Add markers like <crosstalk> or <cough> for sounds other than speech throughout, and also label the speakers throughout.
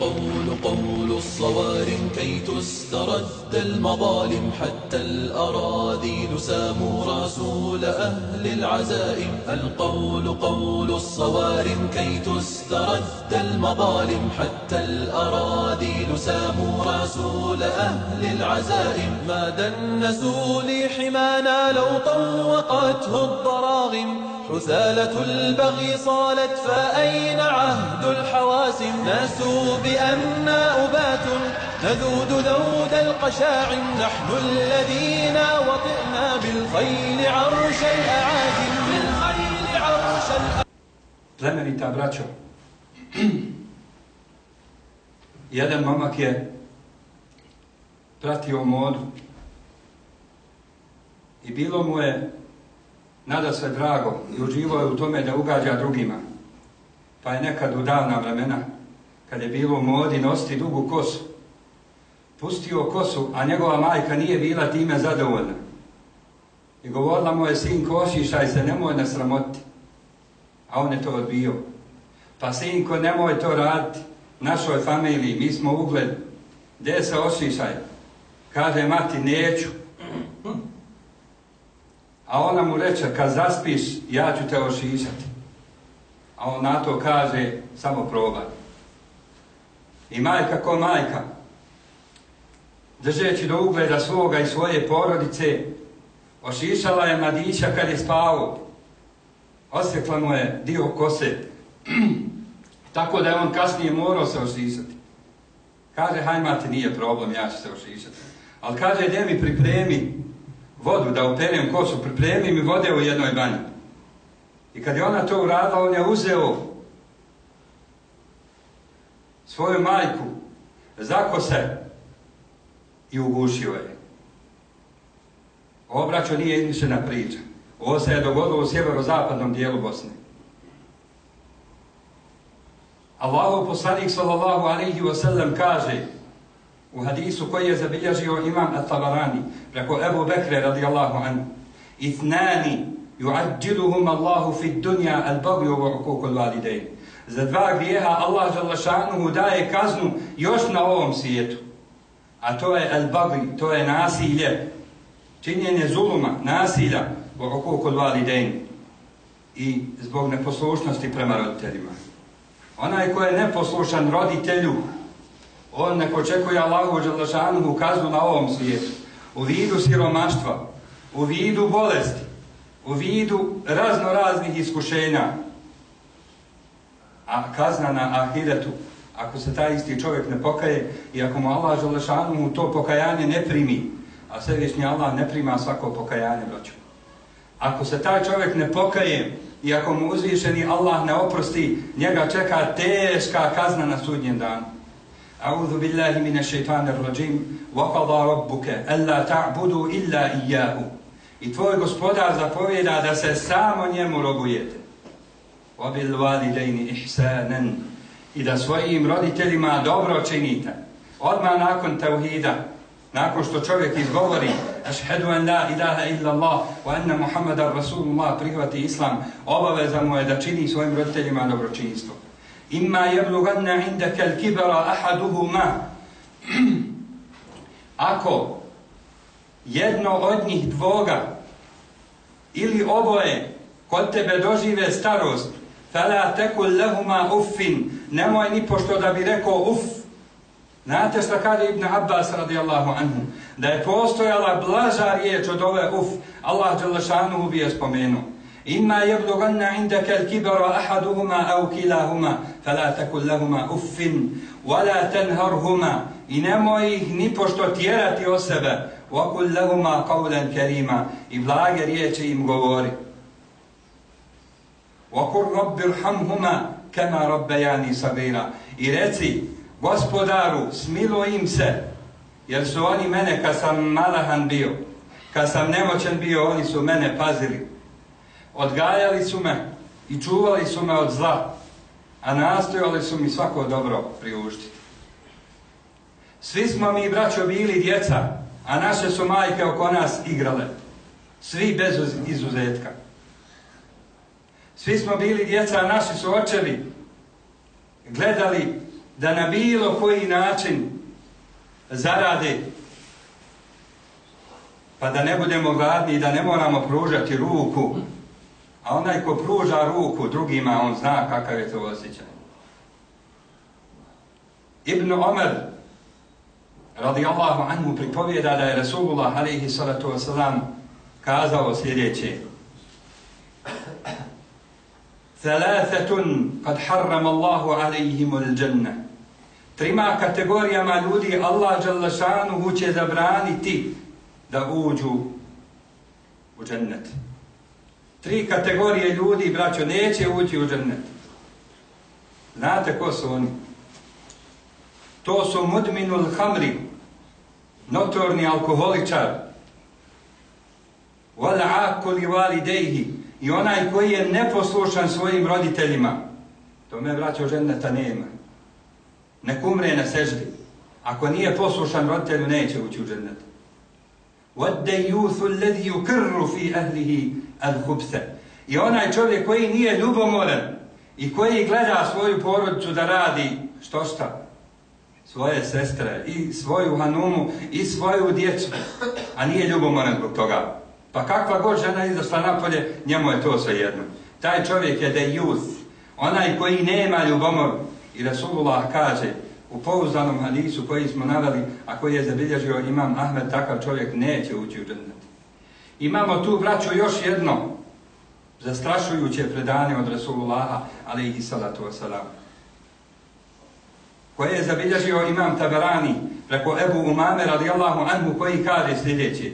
Speaker 1: قول قول الصوارم كي تسترد المظالم حتى الأراذيل ساموا رسول أهل العزائم. القول قول الصوارم كي تسترد المظالم حتى الأراذيل ساموا رسول أهل العزائم. ما دنسوا لي حمانا لو طوقته الضراغم. حثالة البغي صالت فأين عهد الحواسم؟ ناسوا بأننا أبات نذود ذود القشاعم نحن الذين وطئنا بالخيل عرش الأعاجم. بالخيل عرش الأعاجم
Speaker 2: Plemenita braćo, jedan momak je pratio modu i bilo mu je nada sve drago i uživao je u tome da ugađa drugima. Pa je nekad u davna vremena, kad je bilo u modi nositi dugu kosu, pustio kosu, a njegova majka nije bila time zadovoljna. I govorila mu je, sin, košišaj se, nemoj nas sramoti. A on je to odbio. Pa sinko, nemoj to raditi našoj familiji, mi smo ugled. Gde se ošišaj? Kaže, mati, neću. A ona mu reče, kad zaspiš, ja ću te ošišati. A on na to kaže, samo probaj. I majka ko majka, držeći do ugleda svoga i svoje porodice, ošišala je mladića kad je spavao. Osjekla mu je dio kose. <clears throat> Tako da je on kasnije morao se ošišati. Kaže, haj mati, nije problem, ja ću se ošišati. Ali kaže, gdje mi pripremi vodu da uperem kosu, pripremi mi vode u jednoj banji. I kad je ona to uradila, on je uzeo svoju majku za kose i ugušio je. Obraćo nije izmišljena priča. Ovo se je dogodilo u sjeverozapadnom dijelu Bosne. Allahu poslanik sallallahu alaihi wasallam kaže u hadisu koji je zabilježio imam At-Tabarani preko Ebu Bekre radijallahu anhu itnani yu'adjiluhum Allahu fi dunja al-bagju wa ukukul validein za dva grijeha Allah žalašanuhu daje kaznu još na ovom svijetu. A to je al-bagri, to je nasilje činjenje zuluma, nasilja wa ukukul validein i zbog neposlušnosti prema roditeljima. Onaj ko je neposlušan roditelju on neko očekuje Allahu Đalašanu kaznu na ovom svijetu, u vidu siromaštva, u vidu bolesti, u vidu razno raznih iskušenja, a kazna na ahiretu, ako se taj isti čovjek ne pokaje i ako mu Allah Đalašanu to pokajanje ne primi, a svevišnji Allah ne prima svako pokajanje, braću. Ako se taj čovjek ne pokaje i ako mu uzvišeni Allah ne oprosti, njega čeka teška kazna na sudnjem danu. أعوذ بالله من الشيطان الرجيم وقضى ربك ألا تعبدوا إلا إياه I tvoj gospodar zapovjeda da se samo njemu robujete. Wabil walidayni ihsanan i da svojim roditeljima dobro činite. Odmah nakon tauhida, nakon što čovjek izgovori ašhedu an la ilaha illa Allah wa anna Muhammadan Rasulullah prihvati islam, obaveza mu je da čini svojim roditeljima dobročinstvo. Imma jeblugana indaka al-kibara ahaduhuma. Ako jedno od njih dvoga ili oboje kod tebe dožive starost, fala tekul lehuma uffin, nemoj ni pošto da bi rekao uff. Znate što kada Ibn Abbas radijallahu anhu? Da je postojala blaža riječ od ove uff, Allah Đelešanu bi je spomenuo. إما يبلغن عندك الكبر أحدهما أو كلاهما فلا تكن لهما أف ولا تنهرهما إنما نبوشتو تيراتي أسبا وقل لهما قولا كريما إبلاغ ريتي إم غوري وقل رب ارحمهما كما ربياني صغيرا إرتي gospodaru, smilo im se, jer su oni mene, kad sam malahan bio, kad sam nemoćen bio, oni su mene pazili odgajali su me i čuvali su me od zla, a nastojali su mi svako dobro priuštiti. Svi smo mi, braćo, bili djeca, a naše su majke oko nas igrale. Svi bez izuzetka. Svi smo bili djeca, a naši su očevi gledali da na bilo koji način zarade pa da ne budemo gladni i da ne moramo pružati ruku a onaj ko pruža ruku drugima on zna kakav je to osjećaj Ibn Omer radijallahu anhu pripovjeda da je Rasulullah alaihi salatu wasalam kazao sljedeće Thalathatun kad harram Allahu alaihimu l'đanna. Trima kategorijama ljudi Allah žele će zabraniti da uđu u džennet. Tri kategorije ljudi, braćo, neće ući u džennet. Znate ko su oni? To su mudminul hamri, notorni alkoholičar, wala akuli walidejhi, i onaj koji je neposlušan svojim roditeljima. To me, braćo, dženneta nema. Nek umre na seždi. Ako nije poslušan roditelju, neće ući u džennet. وَدَّيُّثُ الَّذِي يُكِرُّ فِي أَهْلِهِ الْخُبْسَ I onaj čovjek koji nije ljubomoran i koji gleda svoju porodicu da radi što šta? Svoje sestre i svoju hanumu i svoju djecu, a nije ljubomoran zbog toga. Pa kakva god žena izašla napolje, njemu je to sve jedno. Taj čovjek je the youth, onaj koji nema ljubomor. I Rasulullah kaže, u pouzdanom hadisu koji smo naveli, a koji je zabilježio imam Ahmed, takav čovjek neće ući u džennet. Imamo tu, braću, još jedno zastrašujuće predanje od Rasulullaha, ali i salatu wasalam, koje je zabilježio imam Tabarani preko Ebu Umame radijallahu anhu koji kaže sljedeće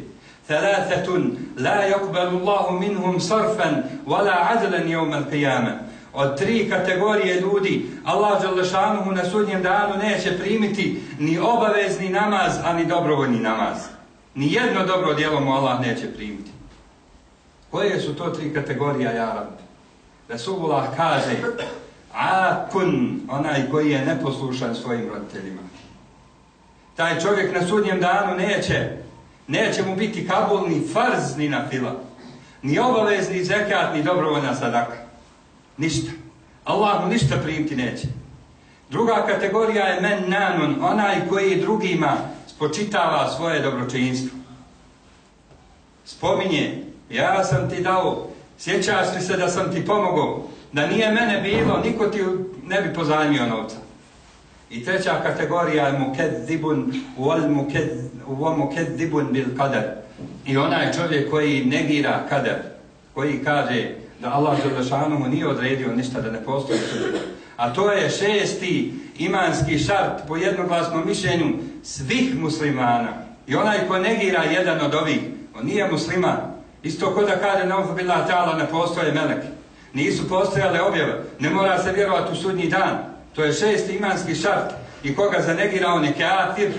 Speaker 2: ثلاثة la yakbalu Allahu minhum sarfan wala adlan yawm al-qiyamah od tri kategorije ljudi Allah Đalešanuhu na sudnjem danu neće primiti ni obavezni namaz, ani dobrovoljni namaz. Ni jedno dobro djelo mu Allah neće primiti. Koje su to tri kategorije, ja rab? Resulullah kaže, akun, onaj koji je neposlušan svojim roditeljima. Taj čovjek na sudnjem danu neće, neće mu biti kabul ni farz ni na fila, ni obavezni zekat, ni dobrovoljna sadaka. Ništa. Allah mu ništa primiti neće. Druga kategorija je men nanun, onaj koji drugima spočitava svoje dobročinstvo. Spominje, ja sam ti dao, sjećaš li se da sam ti pomogao, da nije mene bilo, niko ti ne bi pozajmio novca. I treća kategorija je mukeddibun, uvo mukeddibun bil kader. I onaj čovjek koji negira kader, koji kaže, da Allah Želešanu nije odredio ništa da ne postoji sudbina. A to je šesti imanski šart po jednoglasnom mišljenju svih muslimana. I onaj ko negira jedan od ovih, on nije musliman. Isto ko da kaže na ufubila ta'ala ne postoje meleke. Nisu postojale objave. Ne mora se vjerovati u sudnji dan. To je šesti imanski šart. I koga zanegira on je kafir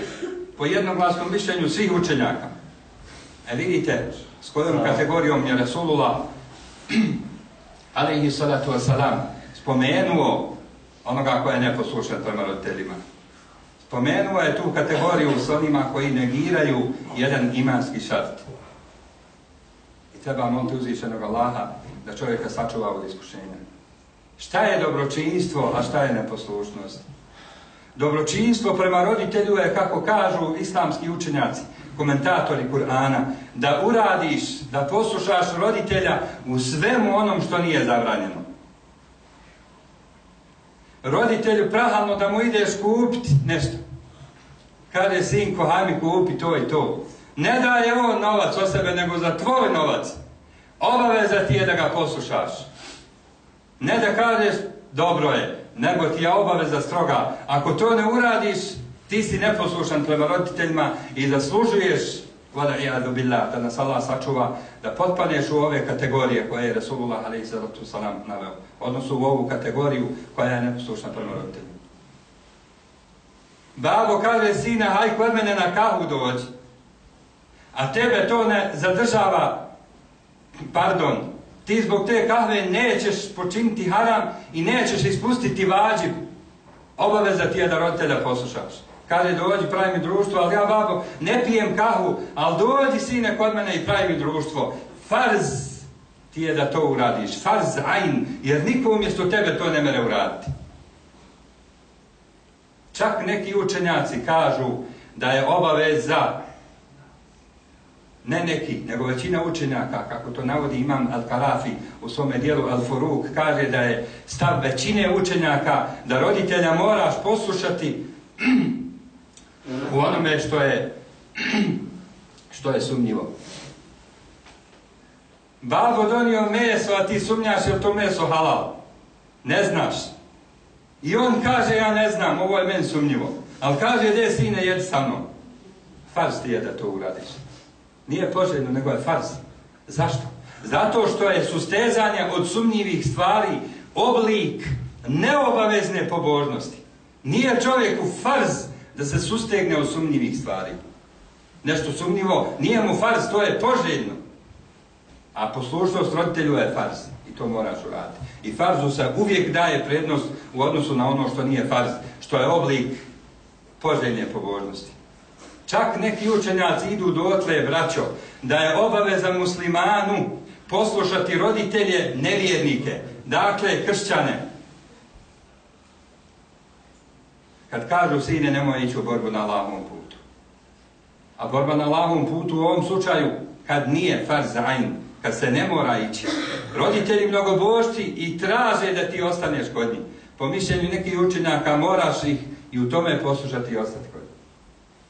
Speaker 2: po jednoglasnom mišljenju svih učenjaka. E vidite s kojom kategorijom je Rasulullah alaihi salatu wasalam, spomenuo onoga koja je neposlušan prema roditeljima. Spomenuo je tu kategoriju s onima koji negiraju jedan imanski šart. I treba moliti uzvišenog Allaha da čovjeka sačuva od iskušenja. Šta je dobročinstvo, a šta je neposlušnost? Dobročinstvo prema roditelju je, kako kažu islamski učenjaci, komentatori Kur'ana, da uradiš, da poslušaš roditelja u svemu onom što nije zabranjeno. Roditelju prahalno da mu ideš kupiti nešto. Kada je sin kohami kupi to i to. Ne daje on novac o sebe, nego za tvoj novac. Obaveza ti je da ga poslušaš. Ne da kažeš, dobro je, nego ti je obaveza stroga. Ako to ne uradiš, ti si neposlušan prema roditeljima i zaslužuješ vada i adu billah, da nas Allah sačuva, da potpadneš u ove kategorije koje je Rasulullah alaih sallatu salam naveo. Odnosno u ovu kategoriju koja je neposlušna prema roditeljima. Babo kaže sina, haj kod mene na kahu dođi. A tebe to ne zadržava, pardon, ti zbog te kahve nećeš počiniti haram i nećeš ispustiti vađib. Obaveza ti je da roditelja poslušaš. Kaže, dođi, pravi mi društvo, ali ja, babo, ne pijem kahu, ali dođi, sine, kod mene i pravi mi društvo. Farz ti je da to uradiš. Farz ajn, jer niko umjesto tebe to ne mere uraditi. Čak neki učenjaci kažu da je obaveza ne neki, nego većina učenjaka, kako to navodi imam Al-Karafi u svome dijelu Al-Furuk, kaže da je stav većine učenjaka da roditelja moraš poslušati u onome što je <clears throat> što je sumnjivo. Babo donio meso, a ti sumnjaš je to meso halal. Ne znaš. I on kaže, ja ne znam, ovo je meni sumnjivo. Ali kaže, gdje sine, jedi sa mnom. Farz ti je da to uradiš. Nije poželjno, nego je farz. Zašto? Zato što je sustezanje od sumnjivih stvari oblik neobavezne pobožnosti. Nije čovjeku farz da se sustegne od sumnjivih stvari. Nešto sumnjivo, nije mu fars, to je poželjno. A poslušnost roditelju je fars I to moraš uraditi. I farzu se uvijek daje prednost u odnosu na ono što nije farz, što je oblik poželjne pobožnosti. Čak neki učenjaci idu do otle, braćo, da je obaveza muslimanu poslušati roditelje nevjernike, dakle kršćane. Kad kažu sine, nemoj ići u borbu na Allahovom putu. A borba na Allahovom putu u ovom slučaju, kad nije farz ajn, kad se ne mora ići. Roditelji mnogobošci i traže da ti ostaneš kod njih. Po mišljenju nekih učenjaka moraš ih i u tome poslušati i ostati kod njih.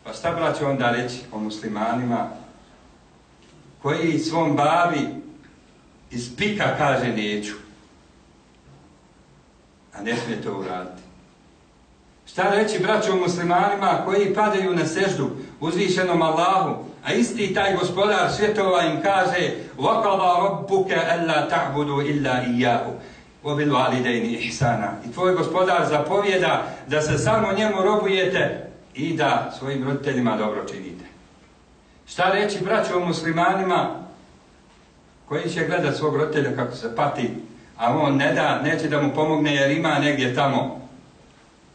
Speaker 2: Pa šta braću onda reći o muslimanima koji svom babi iz pika kaže neću, a ne smije to uraditi. Šta reći braću o muslimanima koji padaju na seždu uzvišenom Allahu, a isti taj gospodar svjetova im kaže وَقَضَا رَبُّكَ أَلَّا تَعْبُدُوا إِلَّا إِيَّهُ وَبِلْوَالِدَيْنِ إِحْسَانًا I tvoj gospodar zapovjeda da se samo njemu robujete i da svojim roditeljima dobro činite. Šta reći braću o muslimanima koji će gledat svog roditelja kako se pati, a on ne da, neće da mu pomogne jer ima negdje tamo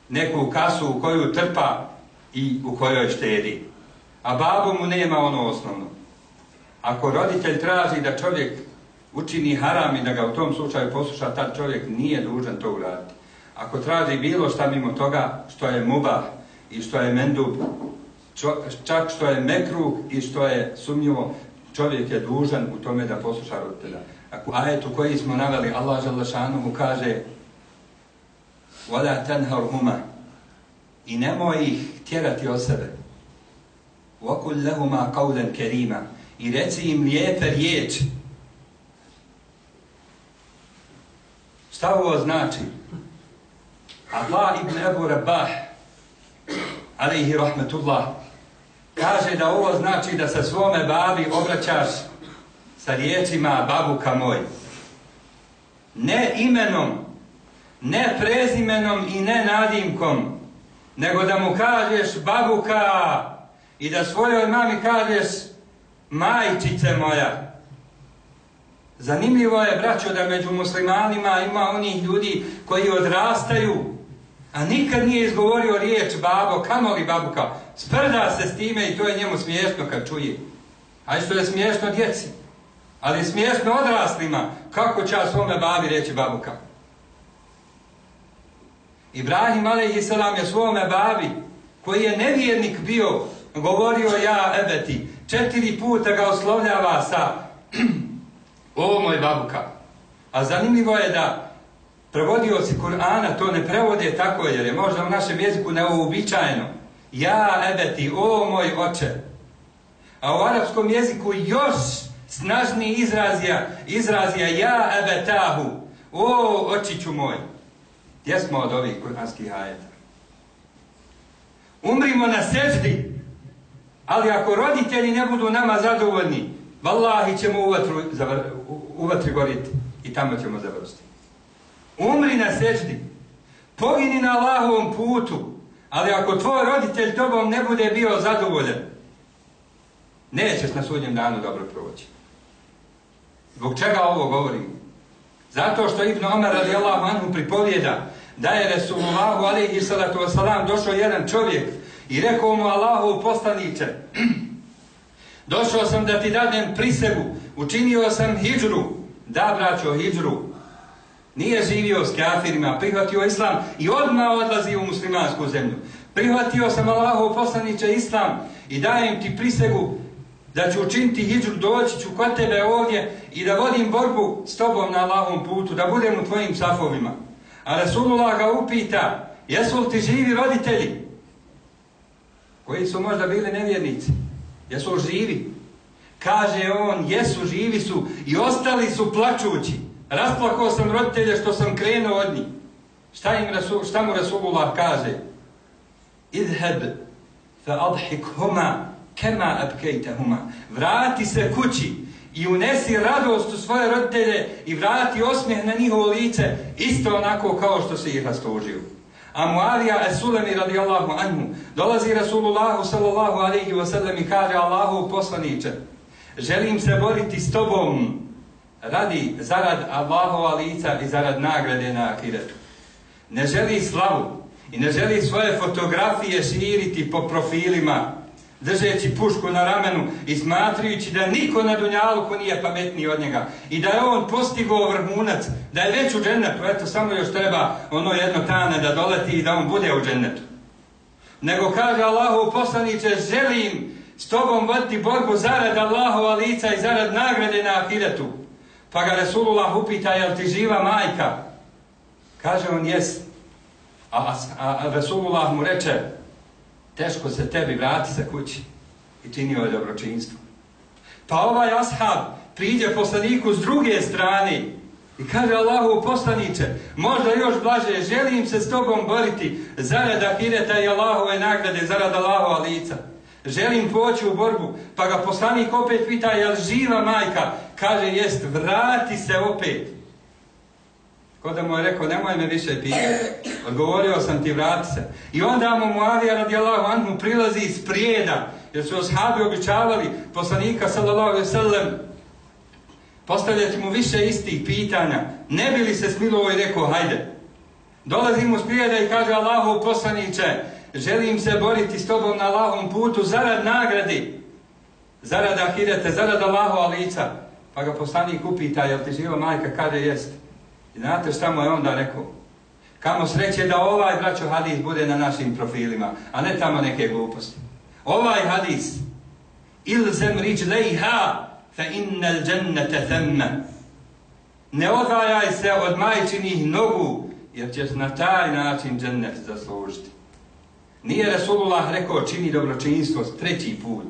Speaker 2: neku kasu u koju trpa i u kojoj štedi. A babo mu nema ono osnovno. Ako roditelj traži da čovjek učini haram i da ga u tom slučaju posluša, tad čovjek nije dužan to uraditi. Ako traži bilo šta mimo toga što je mubah, i što je mendub, čak što je mekrug i što je sumnjivo, čovjek je dužan u tome da posluša roditelja. Ako ajetu koji smo naveli, Allah želešanu mu kaže وَلَا تَنْهَرْ هُمَا i nemoj ih tjerati o sebe. وَكُلْ لَهُمَا قَوْلًا كَرِيمًا i reci im lijepe riječ. Šta ovo znači? Allah ibn Ebu Rabah alaihi rahmetullah, kaže da ovo znači da se svome babi obraćaš sa riječima babuka moj. Ne imenom, ne prezimenom i ne nadimkom, nego da mu kažeš babuka i da svojoj mami kažeš majčice moja. Zanimljivo je, braćo, da među muslimanima ima onih ljudi koji odrastaju A nikad nije izgovorio riječ babo, kamoli babuka? Sprda se s time i to je njemu smiješno kad čuje. A što je smiješno djeci. Ali smiješno odraslima. Kako će svome babi reći babuka? Ibrahim a.s. je svome babi, koji je nevjernik bio, govorio ja ebeti, četiri puta ga oslovljava sa <clears throat> ovo moj babuka. A zanimljivo je da prevodioci Kur'ana to ne prevode tako jer je možda u našem jeziku neobičajeno. Ja ebeti, o moj oče. A u arapskom jeziku još snažni izrazija, izrazija ja ebetahu, o očiću moj. Gdje smo od ovih kur'anskih ajeta? Umrimo na seždi, ali ako roditelji ne budu nama zadovoljni, vallahi ćemo u vatru, u vatri goriti i tamo ćemo završiti. Umri na seždi. Pogini na Allahovom putu. Ali ako tvoj roditelj tobom ne bude bio zadovoljen, nećeš na sudnjem danu dobro proći. Zbog čega ovo govorim? Zato što Ibn Omar radijallahu anhu pripovjeda da je Resulullahu alaihi salatu wasalam došao jedan čovjek i rekao mu Allahu poslaniće došao sam da ti dadem prisegu, učinio sam hijđru, da braćo hijđru, Nije živio s kafirima, prihvatio islam i odmah odlazi u muslimansku zemlju. Prihvatio sam Allahov poslaniče Islam i dajem ti prisegu da ću učiniti hijđu, doći ću kod tebe ovdje i da vodim borbu s tobom na Allahovom putu, da budem u tvojim safovima. A Rasulullah ga upita, jesu li ti živi roditelji? Koji su možda bili nevjernici? Jesu li živi? Kaže on, jesu, živi su i ostali su plačući. Rasplakao sam roditelje što sam krenuo od njih. Šta, im Rasul, šta mu Rasulullah kaže? Idheb fa adhik huma kema abkejte huma. Vrati se kući i unesi radost u svoje roditelje i vrati osmijeh na njihovo lice isto onako kao što se ih rastužio. A Muavija Esulemi radijallahu anhu dolazi Rasulullahu sallallahu alaihi wasallam i kaže Allahu poslaniče želim se boriti s tobom radi zarad Allahova lica i zarad nagrade na akiretu. Ne želi slavu i ne želi svoje fotografije širiti po profilima držeći pušku na ramenu i smatrajući da niko na Dunjaluku nije pametniji od njega i da je on postigao vrhunac, da je već u džennetu, eto samo još treba ono jedno tane da doleti i da on bude u džennetu. Nego kaže Allahu poslaniće, želim s tobom voditi borbu zarad Allahova lica i zarad nagrade na ahiretu. Pa ga Resulullah upita, jel ti živa majka? Kaže on, jes. A, a, a Resulullah mu reče, teško se tebi vrati sa kući i čini ovo dobročinstvo. Pa ovaj ashab priđe poslaniku s druge strane i kaže Allahu poslaniće, možda još blaže, želim se s tobom boriti zarad ahireta i Allahove nagrade, zarad Allahova lica. Želim poći u borbu, pa ga poslanik opet pita, jel živa majka? Kaže, jest, vrati se opet. Ko da mu je rekao, nemoj me više pitati. Odgovorio sam ti, vrati se. I onda mu Muavija radijallahu anhu prilazi iz prijeda, jer su oshabi običavali poslanika sallallahu alaihi sallam postavljati mu više istih pitanja. Ne bi li se smilo i rekao, hajde. Dolazi mu s prijeda i kaže Allahu poslaniće, želim se boriti s tobom na Allahom putu zarad nagradi, zarad ahirete, zarad Allahova lica. Pa ga poslanik upita, jel ti živa majka, kada jeste. I znate šta mu je onda rekao? Kamo sreće da ovaj, braćo, hadis bude na našim profilima, a ne tamo neke gluposti. Ovaj hadis, ilzem rič lejha, fa innal džennete themme. Ne odvajaj se od majčinih nogu, jer ćeš na taj način džennet zaslužiti. Nije Rasulullah rekao čini dobročinstvo treći put,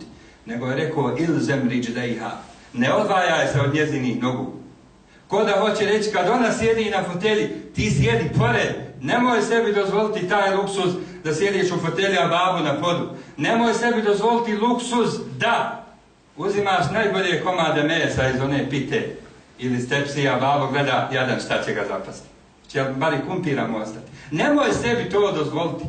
Speaker 2: nego je rekao ilzem rič lejha. Ne odvajaj se od njezinih nogu. Ko da hoće reći, kad ona sjedi na fotelji, ti sjedi pored. Nemoj sebi dozvoliti taj luksuz da sjediš u fotelji, a babu na podu. Nemoj sebi dozvoliti luksuz da uzimaš najbolje komade mesa iz one pite ili stepsi, a babo gleda jadan šta će ga zapasti. Će bar i kumpiramo ostati. Nemoj sebi to dozvoliti.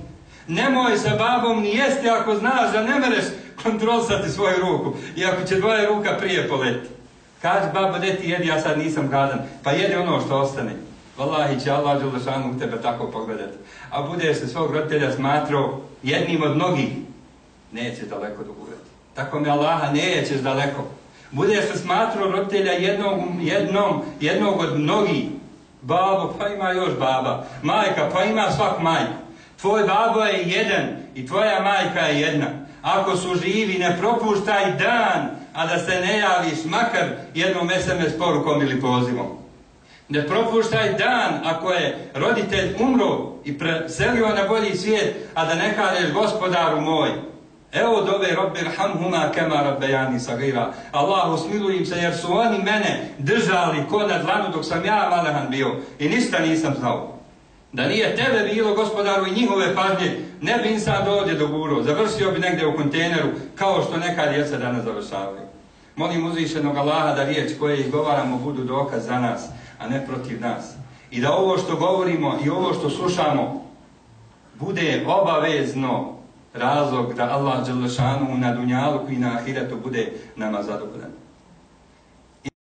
Speaker 2: Nemoj sa babom ni jesti ako znaš da ne mereš kontrolisati svoju ruku. I ako će dvoje ruka prije poleti. Kaži babo, gdje ti jedi, ja sad nisam gladan. Pa jedi ono što ostane. Wallahi će Allah Đelešanu u tebe tako pogledati. A budeš se svog roditelja smatrao jednim od mnogih, nećeš daleko dogurati. Tako mi Allaha nećeš daleko. Budeš se smatrao roditelja jednog, jednom, jednog od mnogih. Babo, pa ima još baba. Majka, pa ima svak majka. Tvoj babo je jedan i tvoja majka je jedna. Ako su živi, ne propuštaj dan a da se ne javiš makar jednom SMS porukom ili pozivom. Ne propuštaj dan ako je roditelj umro i preselio na bolji svijet, a da ne kažeš gospodaru moj. Evo dove robbir hamhuma kema rabbejani sagira. Allah usmiluj im se jer su oni mene držali ko na dlanu dok sam ja malehan bio i ništa nisam znao. Da nije tebe bilo gospodaru i njihove pažnje, ne bi insan dođe do guru, završio bi negdje u kontejneru, kao što neka djeca danas završavaju. Molim uzvišenog Allaha da riječ koje izgovaramo budu dokaz za nas, a ne protiv nas. I da ovo što govorimo i ovo što slušamo bude obavezno razlog da Allah Đelešanu na dunjalu i na ahiretu bude nama zadovoljan.